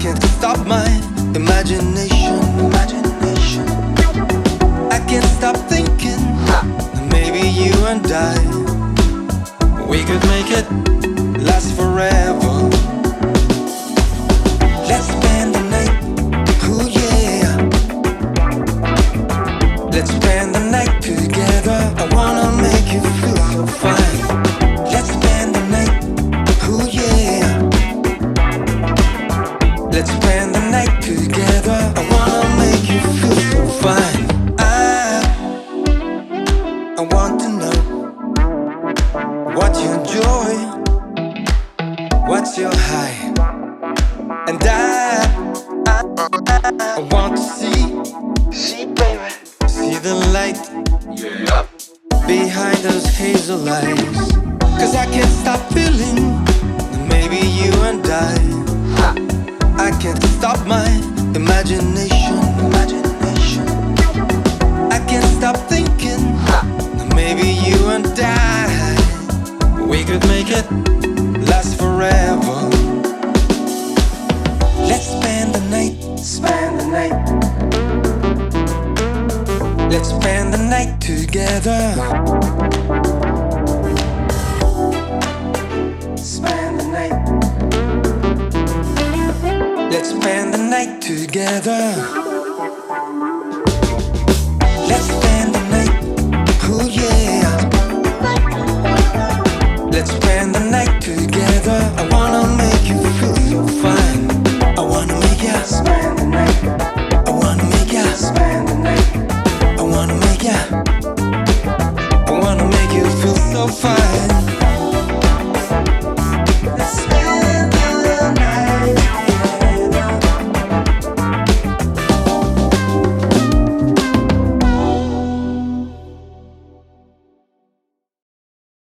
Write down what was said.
can't stop my imagination. Imagination. I can't stop thinking maybe you and I, we could make it last forever. Together. I wanna make you feel so fine. I, I want to know what you enjoy, what's your high, and I, I, I want to see, see, baby, see the light behind those hazel eyes. Cause I can't stop feeling that maybe you and I. I can't stop my imagination. I can't stop thinking maybe you and I we could make it last forever. Let's spend the night, spend the night. Let's spend the night together. Spend together.